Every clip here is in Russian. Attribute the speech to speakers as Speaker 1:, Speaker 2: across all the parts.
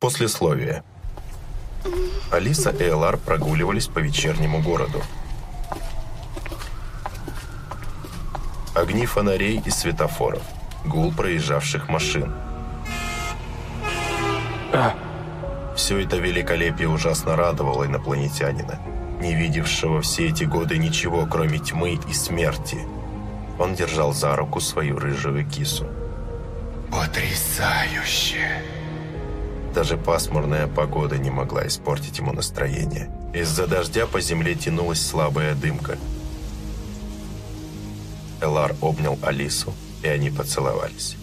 Speaker 1: Послесловие. Алиса и Элар прогуливались по вечернему городу. Огни фонарей и светофоров. Гул проезжавших машин. Все это великолепие ужасно радовало инопланетянина, не видевшего все эти годы ничего, кроме тьмы и смерти. Он держал за руку свою рыжую кису.
Speaker 2: Потрясающе!
Speaker 1: Даже пасмурная погода не могла испортить ему настроение. Из-за дождя по земле тянулась слабая дымка. Элар обнял Алису, и они поцеловались.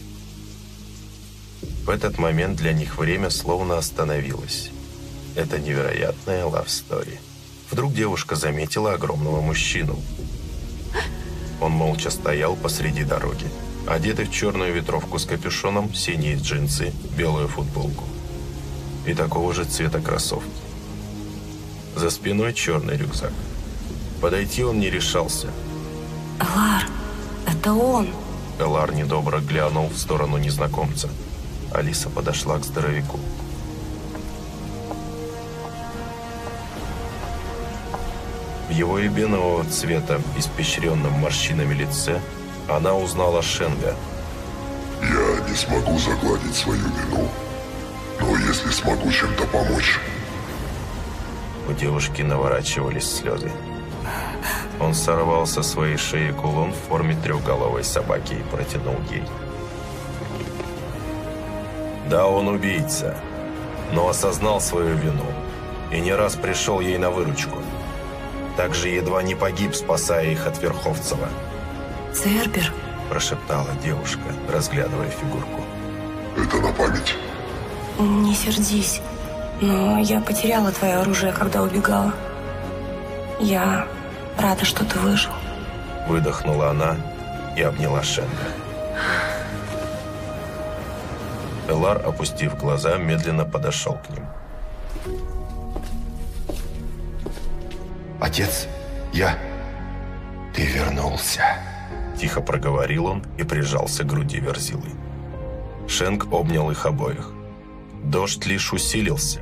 Speaker 1: В этот момент для них время словно остановилось. Это невероятная story. Вдруг девушка заметила огромного мужчину. Он молча стоял посреди дороги, одетый в черную ветровку с капюшоном, синие джинсы, белую футболку и такого же цвета кроссовки. За спиной черный рюкзак. Подойти он не решался.
Speaker 3: Элар, это он.
Speaker 1: Элар недобро глянул в сторону незнакомца. Алиса подошла к здоровяку. В его рябинового цвета, испещренном морщинами лице, она узнала Шенга.
Speaker 4: «Я не смогу загладить свою вину, смогу чем-то помочь...»
Speaker 1: У девушки наворачивались слезы. Он сорвал со своей шеи кулон в форме трехголовой собаки и протянул ей. Да, он убийца, но осознал свою вину и не раз пришел ей на выручку. Также едва не погиб, спасая их от Верховцева.
Speaker 3: Цербер?
Speaker 1: Прошептала девушка, разглядывая фигурку.
Speaker 4: Это на память.
Speaker 3: Не сердись, но я потеряла твое оружие, когда убегала. Я рада, что ты выжил.
Speaker 1: Выдохнула она и обняла Шенга. Элар, опустив глаза, медленно подошел к ним.
Speaker 2: Отец, я... Ты вернулся.
Speaker 1: Тихо проговорил он и прижался к груди Верзилы. Шенк обнял их обоих. Дождь лишь усилился.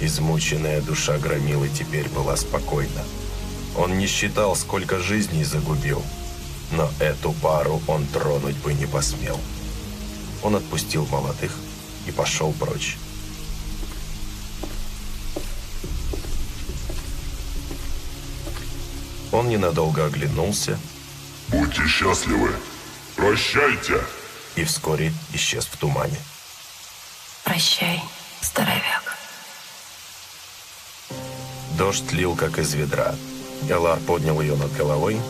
Speaker 1: Измученная душа громилы теперь была спокойна. Он не считал, сколько жизней загубил, но эту пару он тронуть бы не посмел. Он отпустил молодых и пошел прочь. Он ненадолго оглянулся.
Speaker 4: «Будьте счастливы! Прощайте!»
Speaker 1: И вскоре исчез в тумане.
Speaker 3: Прощай, здоровяк.
Speaker 1: Дождь лил, как из ведра. Элар поднял ее над головой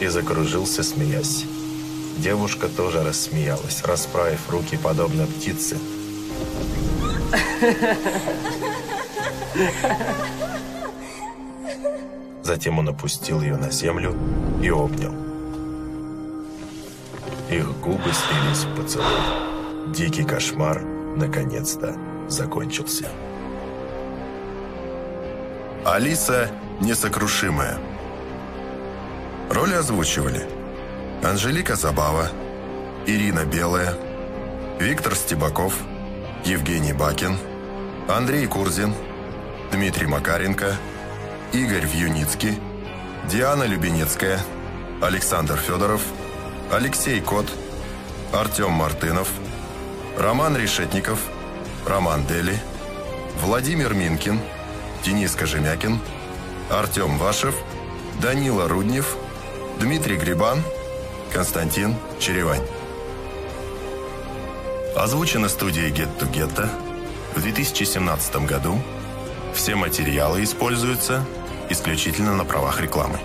Speaker 1: и закружился, смеясь. Девушка тоже рассмеялась, расправив руки, подобно птице. Затем он опустил ее на землю и обнял. Их губы слились в поцелуй. Дикий кошмар наконец-то закончился.
Speaker 5: Алиса несокрушимая. Роли озвучивали Анжелика Забава, Ирина Белая, Виктор Стебаков, Евгений Бакин, Андрей Курзин, Дмитрий Макаренко, Игорь Вьюницкий, Диана Любенецкая, Александр Федоров, Алексей Кот, Артем Мартынов, Роман Решетников, Роман Дели, Владимир Минкин, Денис Кожемякин, Артем Вашев, Данила Руднев, Дмитрий Грибан, Константин Черевань. Озвучено студией Get to Get в 2017 году. Все материалы используются исключительно на правах рекламы.